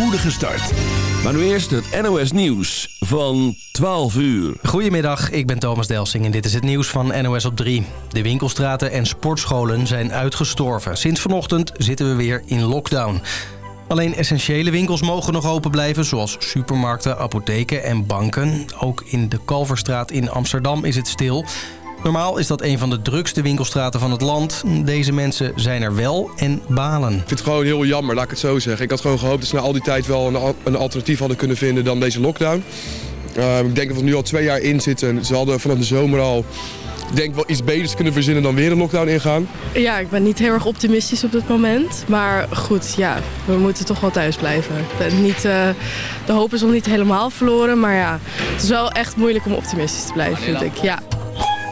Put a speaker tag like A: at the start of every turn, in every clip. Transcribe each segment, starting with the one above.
A: spoedige start. Maar nu eerst het NOS Nieuws van 12 uur.
B: Goedemiddag, ik ben Thomas Delsing en dit is het nieuws van NOS op 3. De winkelstraten en sportscholen zijn uitgestorven. Sinds vanochtend zitten we weer in lockdown. Alleen essentiële winkels mogen nog open blijven... zoals supermarkten, apotheken en banken. Ook in de Kalverstraat in Amsterdam is het stil... Normaal is dat een van de drukste winkelstraten van het land. Deze mensen zijn er wel en balen.
C: Ik vind het gewoon heel jammer, laat ik het zo zeggen. Ik had gewoon gehoopt dat ze na al die tijd wel een, een alternatief hadden kunnen vinden dan deze lockdown. Uh, ik denk dat we nu al twee jaar in zitten. Ze hadden vanaf de zomer al denk wel iets beters kunnen verzinnen dan weer een lockdown ingaan.
D: Ja, ik ben niet heel erg optimistisch op dit moment. Maar goed, ja, we moeten toch wel thuis blijven. Niet, uh, de hoop is nog niet helemaal verloren. Maar ja, het is wel echt moeilijk om optimistisch te blijven, vind ik. Ja.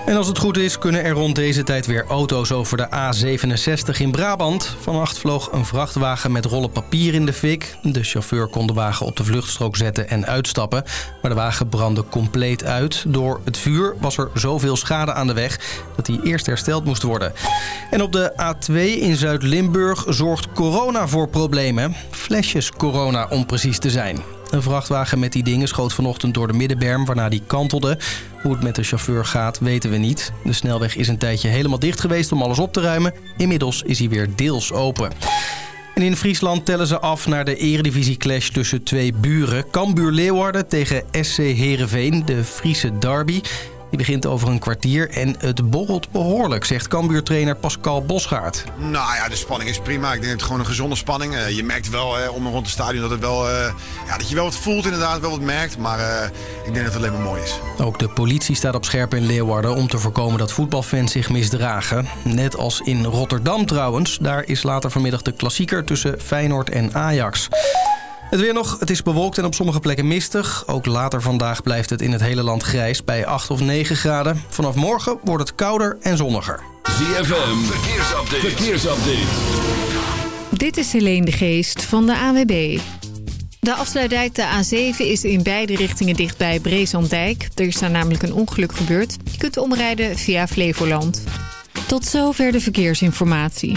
B: En als het goed is, kunnen er rond deze tijd weer auto's over de A67 in Brabant. Vannacht vloog een vrachtwagen met rollen papier in de fik. De chauffeur kon de wagen op de vluchtstrook zetten en uitstappen. Maar de wagen brandde compleet uit. Door het vuur was er zoveel schade aan de weg dat hij eerst hersteld moest worden. En op de A2 in Zuid-Limburg zorgt corona voor problemen. Flesjes corona om precies te zijn. Een vrachtwagen met die dingen schoot vanochtend door de middenberm waarna die kantelde. Hoe het met de chauffeur gaat weten we niet. De snelweg is een tijdje helemaal dicht geweest om alles op te ruimen. Inmiddels is hij weer deels open. En in Friesland tellen ze af naar de eredivisie-clash tussen twee buren. Cambuur Leeuwarden tegen SC Heerenveen, de Friese derby. Die begint over een kwartier en het borrelt behoorlijk, zegt Cambuur-trainer Pascal Bosgaard.
E: Nou ja, de spanning is prima. Ik denk dat het gewoon een gezonde spanning. Uh, je merkt wel uh, om en rond het stadion dat, het wel, uh, ja, dat je wel wat voelt inderdaad, wel wat merkt. Maar ik denk dat het alleen maar mooi is.
B: Ook de politie staat op scherp in Leeuwarden om te voorkomen dat voetbalfans zich misdragen. Net als in Rotterdam trouwens. Daar is later vanmiddag de klassieker tussen Feyenoord en Ajax. Het weer nog, het is bewolkt en op sommige plekken mistig. Ook later vandaag blijft het in het hele land grijs bij 8 of 9 graden. Vanaf morgen wordt het kouder en zonniger.
A: ZFM, verkeersupdate. verkeersupdate.
F: Dit is Helene de Geest van de AWB. De afsluitdijk de A7 is in beide richtingen dicht bij Breeslanddijk. Er is daar namelijk een ongeluk gebeurd. Je kunt omrijden via Flevoland. Tot zover de verkeersinformatie.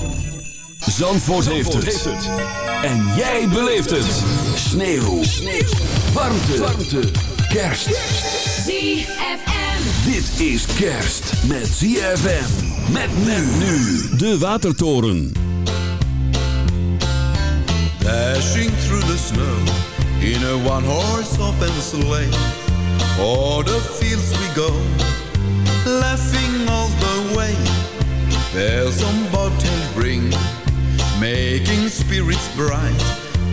A: Zandvoort, heeft, het. En jij beleeft het. Sneeuw. Sneeuw. Warmte. Warmte. Kerst.
G: ZFM.
A: Dit is kerst met ZFM. Met men nu. De Watertoren.
H: Dashing through the snow. In a one-horse open sleigh. O'er the fields we go. Laughing all the way. Bells on bobtail ring. Making spirits bright.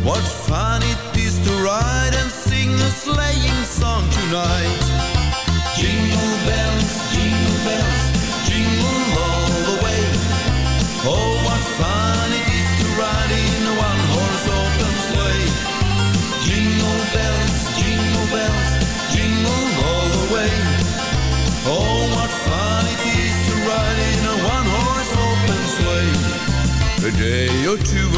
H: What fun it is to ride and sing a sleighing song tonight. Jingle bells, jingle bells, jingle all the way. Oh,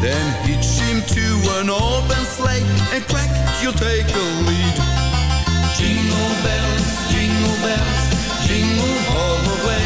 I: then hitch him to an open sleigh And crack, you'll take the lead. Jingle bells, jingle bells Jingle all the way.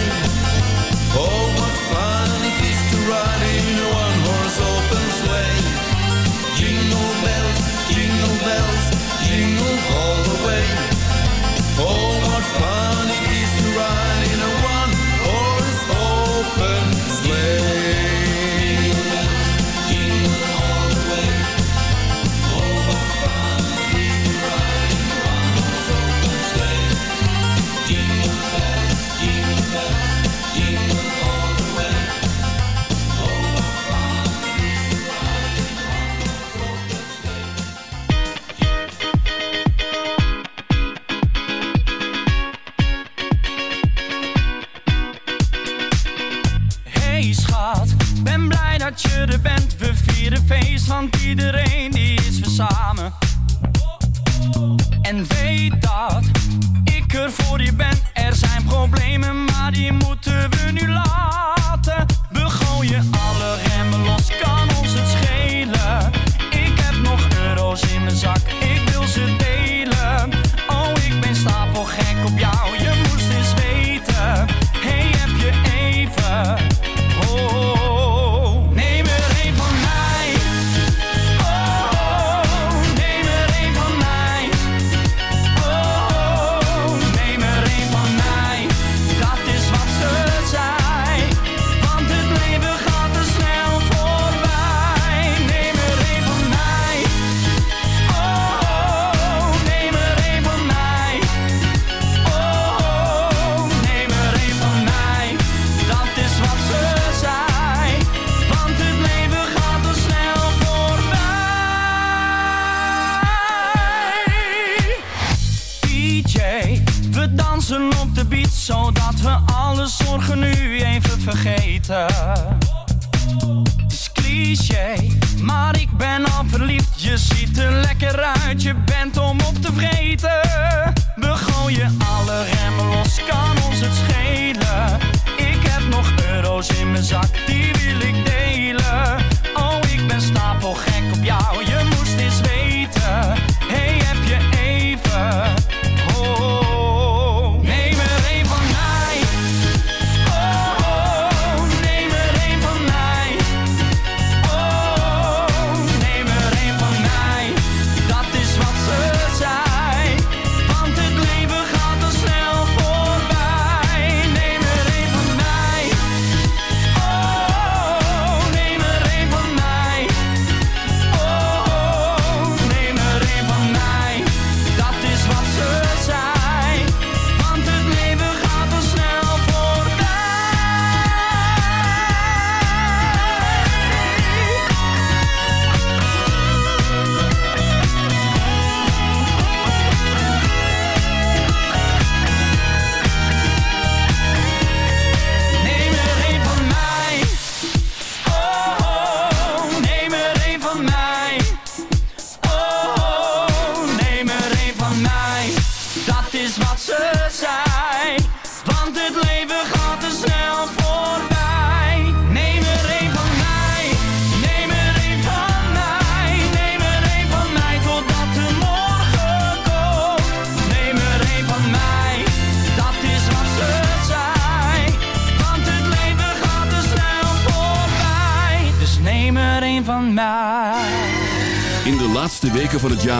I: the job.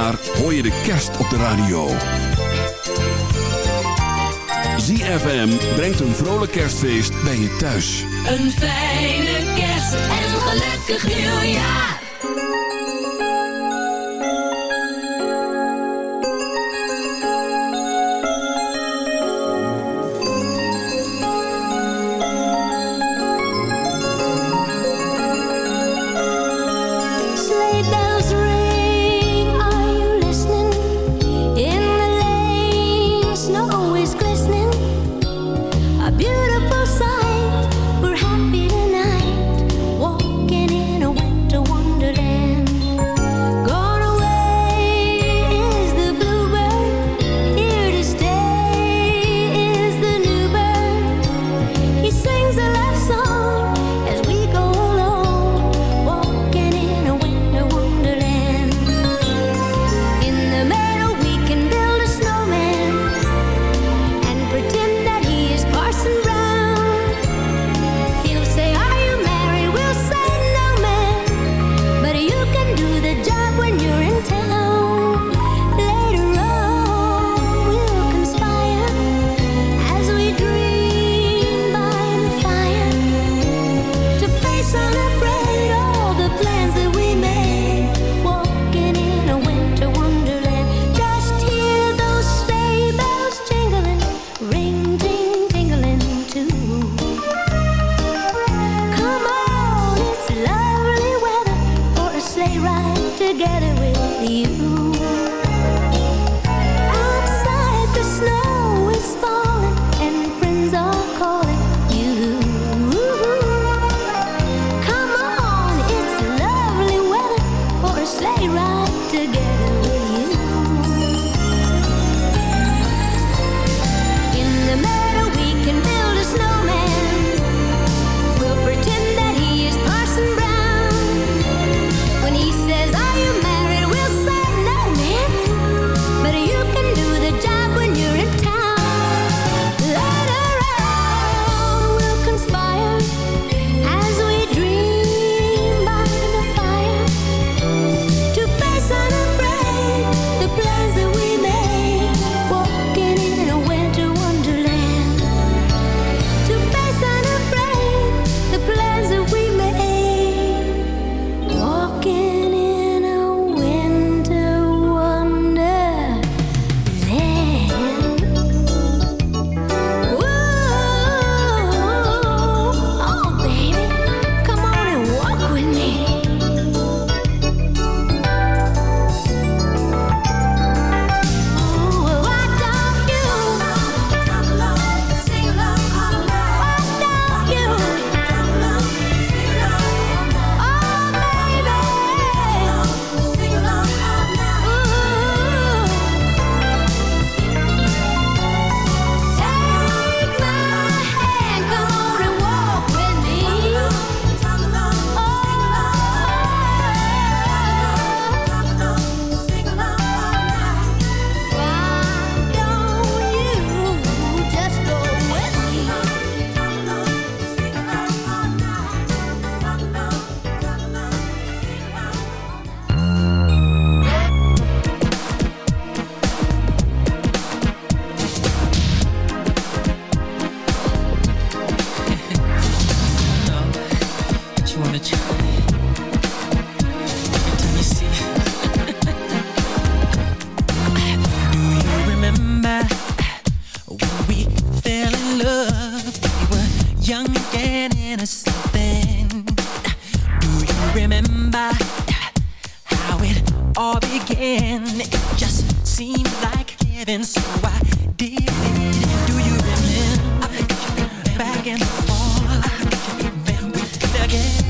I: remember how it all began. It
J: just seemed like heaven, so I did it. Do you remember back in the fall? Again.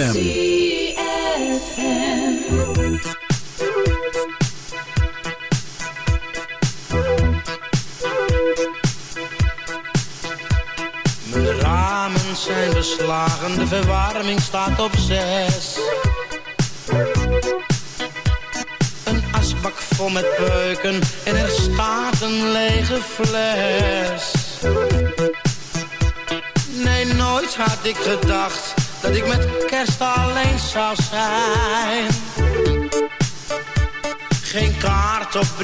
A: ZFM.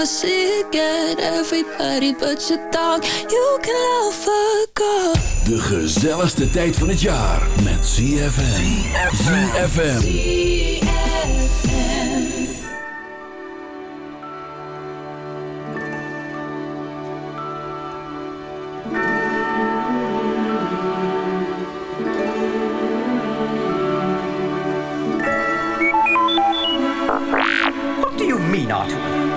K: never see again. Everybody but your dog, you can all fuck off.
A: De gezelligste tijd van het jaar met ZFM. ZFM.
L: What do you mean, Arthur?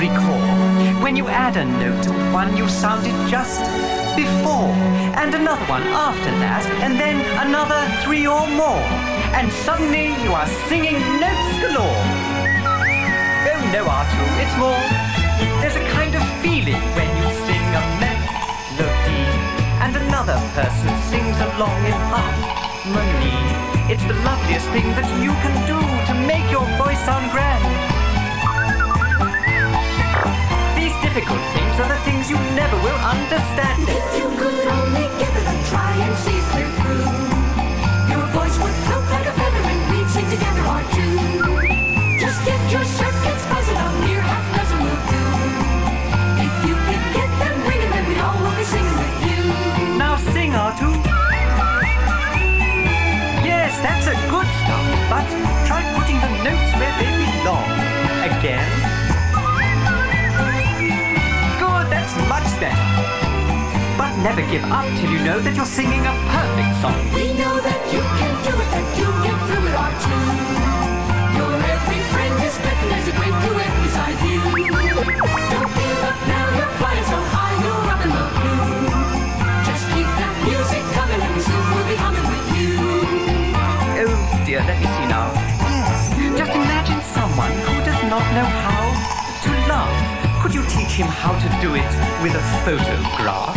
L: Recall, when you add a note to one you sounded just before, and another one after that, and then another three or more, and suddenly you are singing notes galore. Oh no, Artoo, it's more. There's a kind of feeling when you sing a melody, and another person sings along in harmony. It's the loveliest thing that you can do to make your voice sound grand. Difficult things are the things you never will understand.
M: If you could only give it a try and see through, your voice would float like a feather and we'd sing together our two. Just get your circuits buzzing, a mere half dozen will do. If you could get them ringing, then we all will be singing with you.
L: Now sing, Artoo. Yes, that's a good start, but try putting the notes where they belong. Again. Never give up till you know that you're singing a perfect song.
M: We know that you can do it, that you get through it. Your every friend is better, there's a great duet beside you. Don't give up now, you're flying so high, you're up in the blue. Just keep that music coming and soon we'll be humming with you.
L: Oh dear, let me see now. Yes, just imagine someone who does not know how to love. Could you teach him how to do it with a photograph?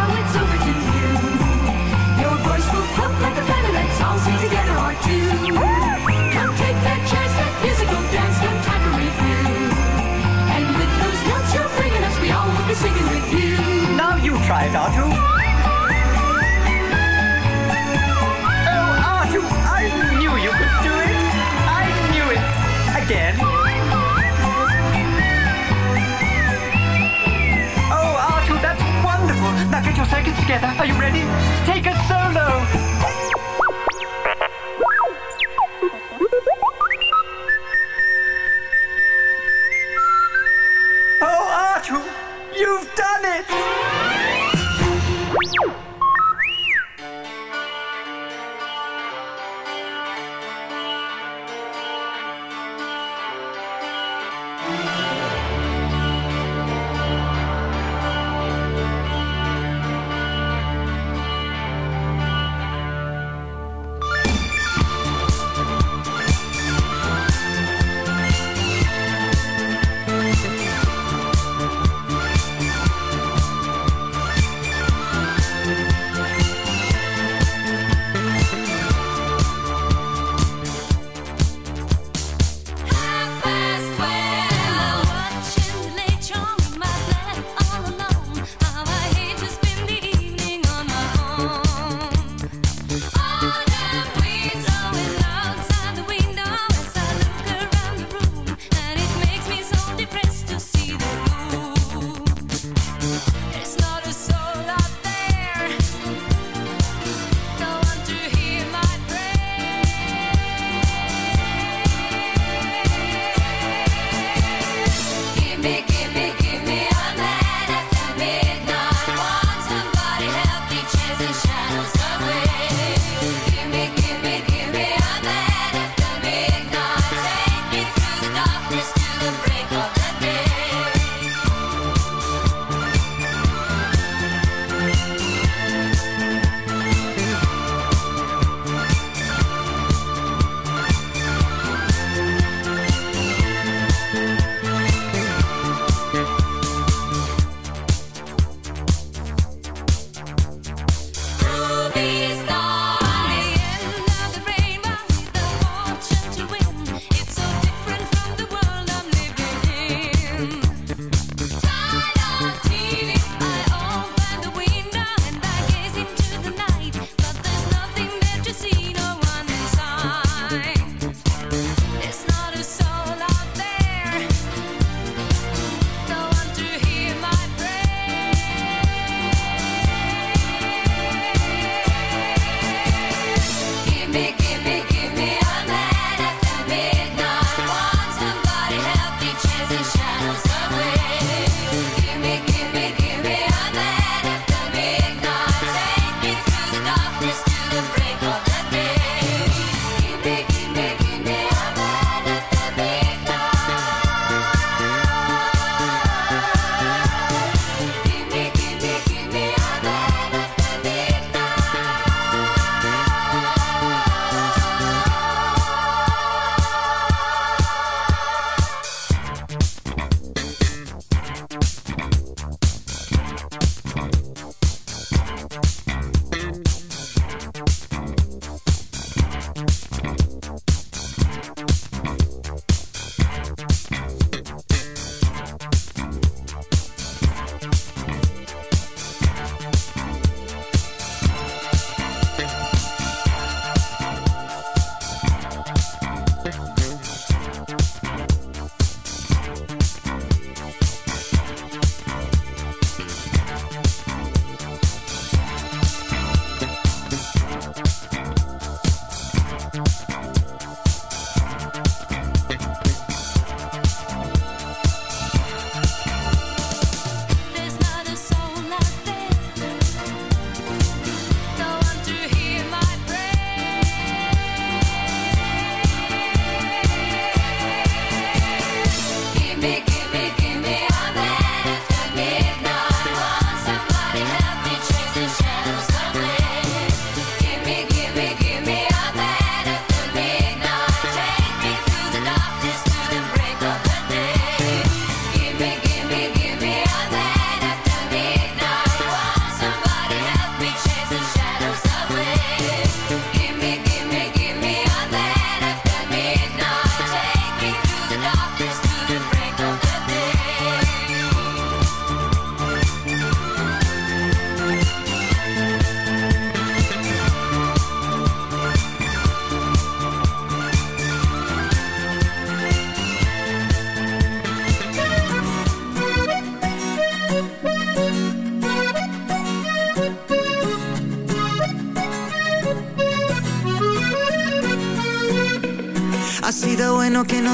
M: together.
L: Oh. Oh. Are you ready? Take a solo.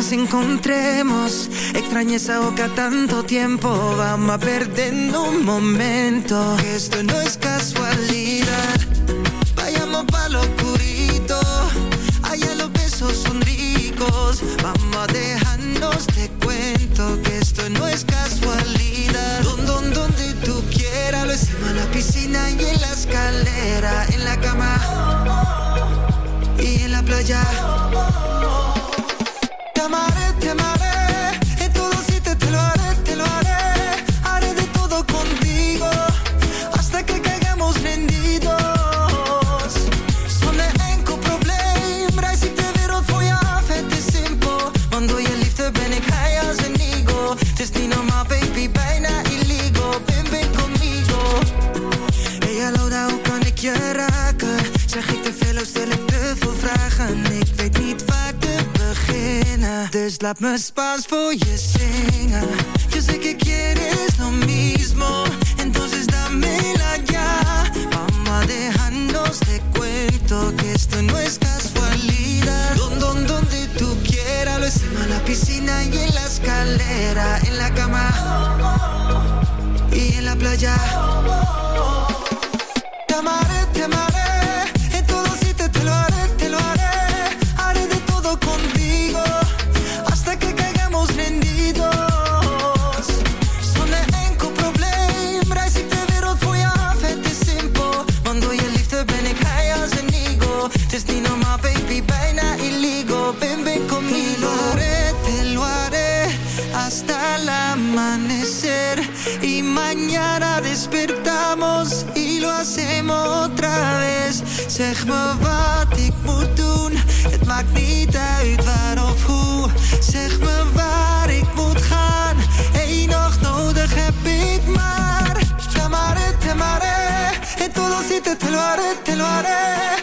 N: Nos encontremos. Extrañé esa boca tanto tiempo. Vamos a perdiendo un momento. Esto no es casualidad. Vayamos pa' lo oscurito. Allá los besos son ricos. Vamos a dejarnos de cuento. Que esto no es casualidad. Don, don, donde tú quieras. Lo hicimos en la piscina y en la escalera. En la cama y en la playa. Me Spaans voor je zingen. Yo sé que quieres lo mismo. Entonces dámela ya. Vamos a dejarnos de cuento que esto no es casualidad. Don, don, donde tú quieras. Lo hicimos en la piscina y en la escalera. En la cama y en la playa. Te amaré, te amaré, lo hacemos vez. Zeg me wat ik moet doen, het maakt niet uit waar of hoe. Zeg me waar ik moet gaan, één nog nodig heb ik maar. Te te en todo sitio te lo haré, te lo. Haré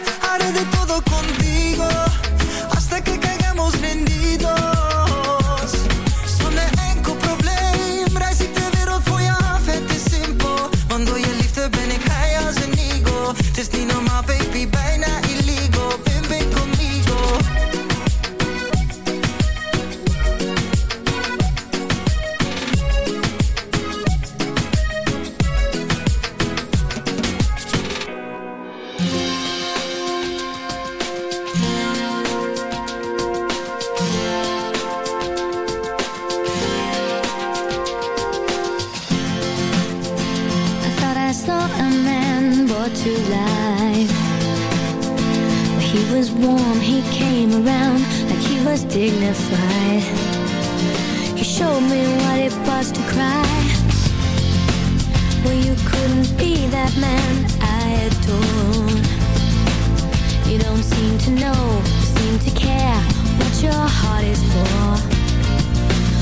O: to know, seem to care what your heart is for.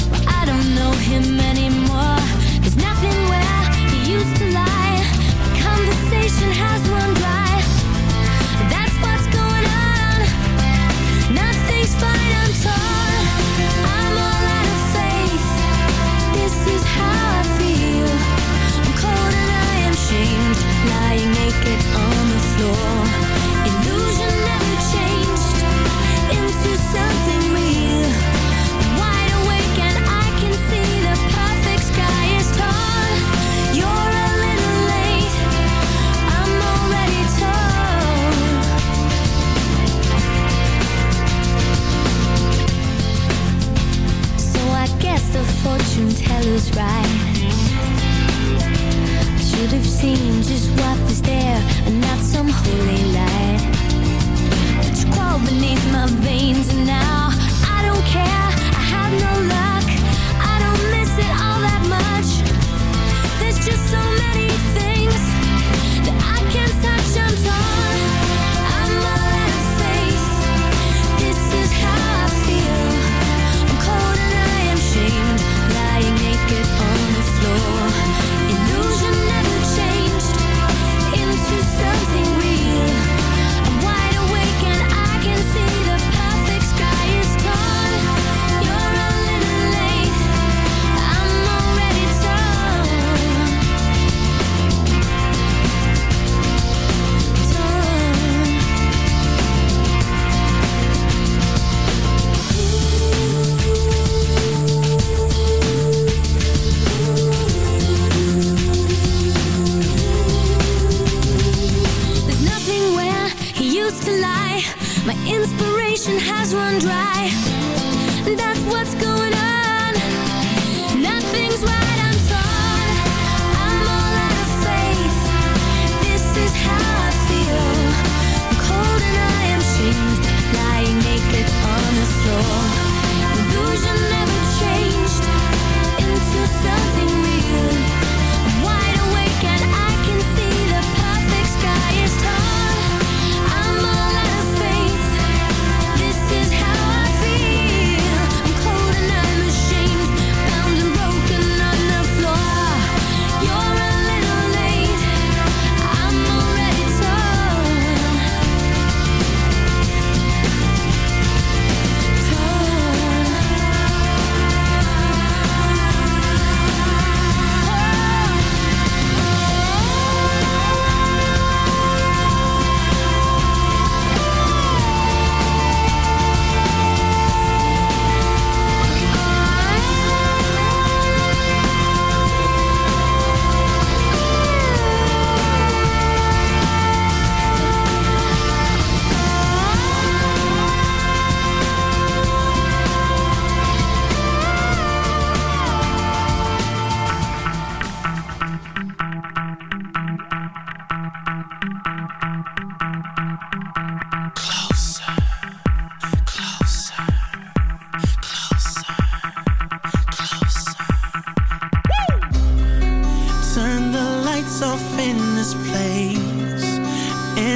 O: Well, I don't know him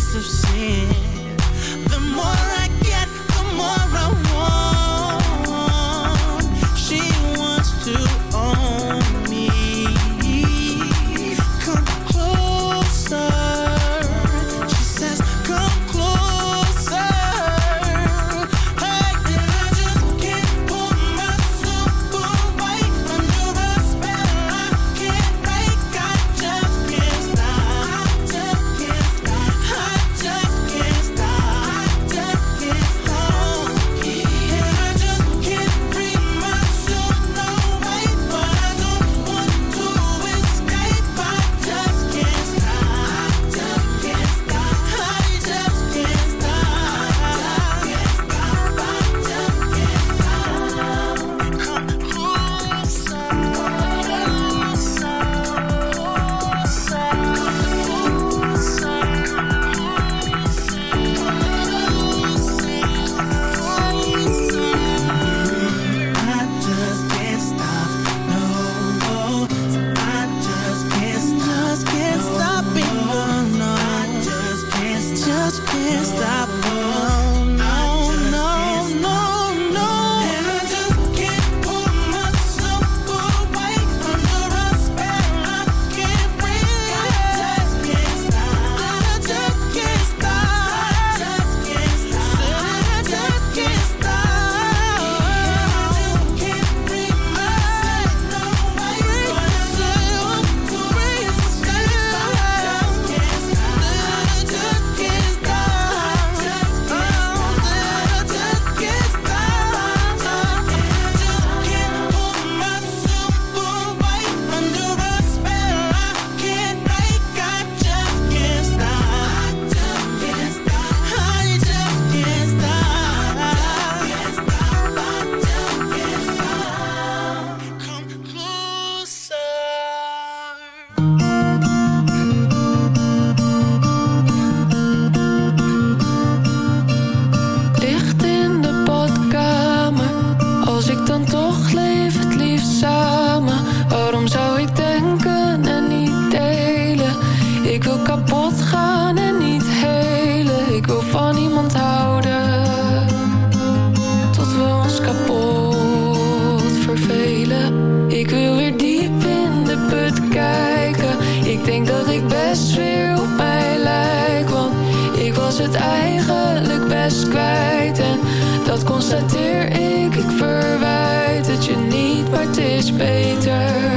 P: of sin.
Q: en dat constateer ik. Ik verwijt het je niet, maar het is beter.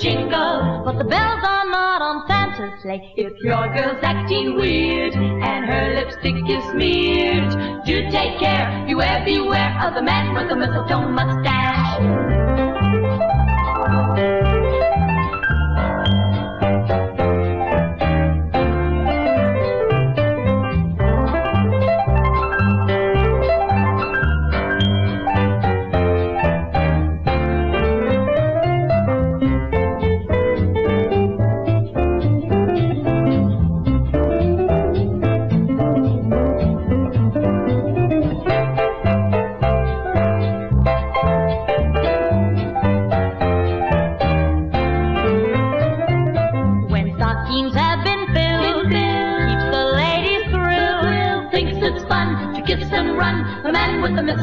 R: Jingle, but the bells are not on Santa's sleigh. If your girl's acting weird and her lipstick is smeared, do take care, beware, beware of the man with the mistletoe mustache.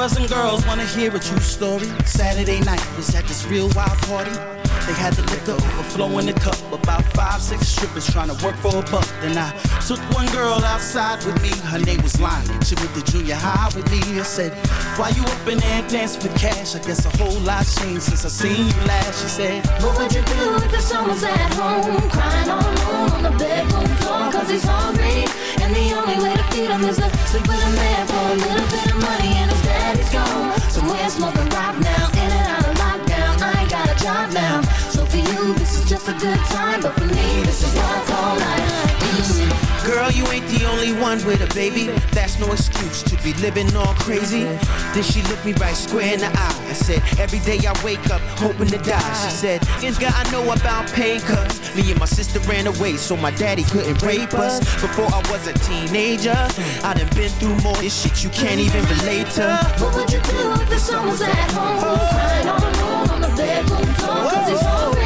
S: Boys and girls wanna hear a true story. Saturday night was at this real wild party. They had the liquor overflowing the cup. About five, six strippers trying to work for a buck. Then I took one girl outside with me. Her name was Lonnie. She went to junior high with me. I said, Why you up in there dancing for cash? I guess a whole lot's changed since I seen you last. She said,
K: What would you do if the son was at home? Crying all alone on the bedroom floor good time. But for me, this is call life.
S: Girl, you ain't the only one with a baby. That's no excuse to be living all crazy. Then she looked me right square in the eye and said, Every day I wake up hoping to die. She said, Nigga, I know about pain, cuz me and my sister ran away so my daddy couldn't rape us. Before I was a teenager, I done been through more this shit you can't even relate to.
K: What would you do if the son was at home? Crying all alone on the bedroom floor cause he's.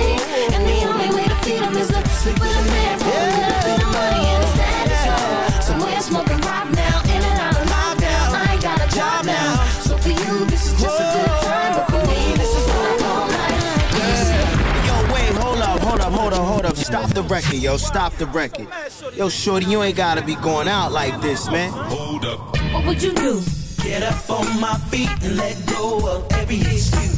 K: And the only way to feed him is to sleep with a man for a little bit of money and his daddy's gone. Somewhere smoking rock now, in and out of lockdown. I ain't got a job now. So for you, this is just a good time. But for me, this is what I call life.
S: Yo, wait, hold up, hold up, hold up, hold up. Stop the record, yo, stop the record. Yo, shorty, you ain't gotta be going out like this, man. Hold up.
K: What would you do?
S: Get up on my feet and let go of every excuse.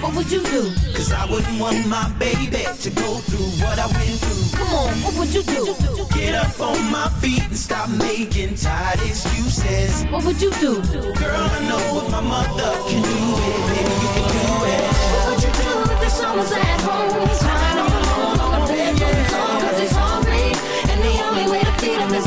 K: What would you do?
S: Cause I wouldn't want my baby to go through what I went through.
K: Come on, what would you do?
S: Get up on my feet and stop making tired excuses.
K: What would you do?
S: Girl, I know if my mother can do it, baby, you can do it.
K: What would you do if the son was at home? Crying all alone on the bedroom floor cause he's hungry. And the only way to feed him is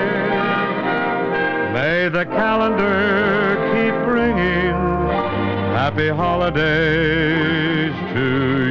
T: May the calendar keep bringing happy holidays to you.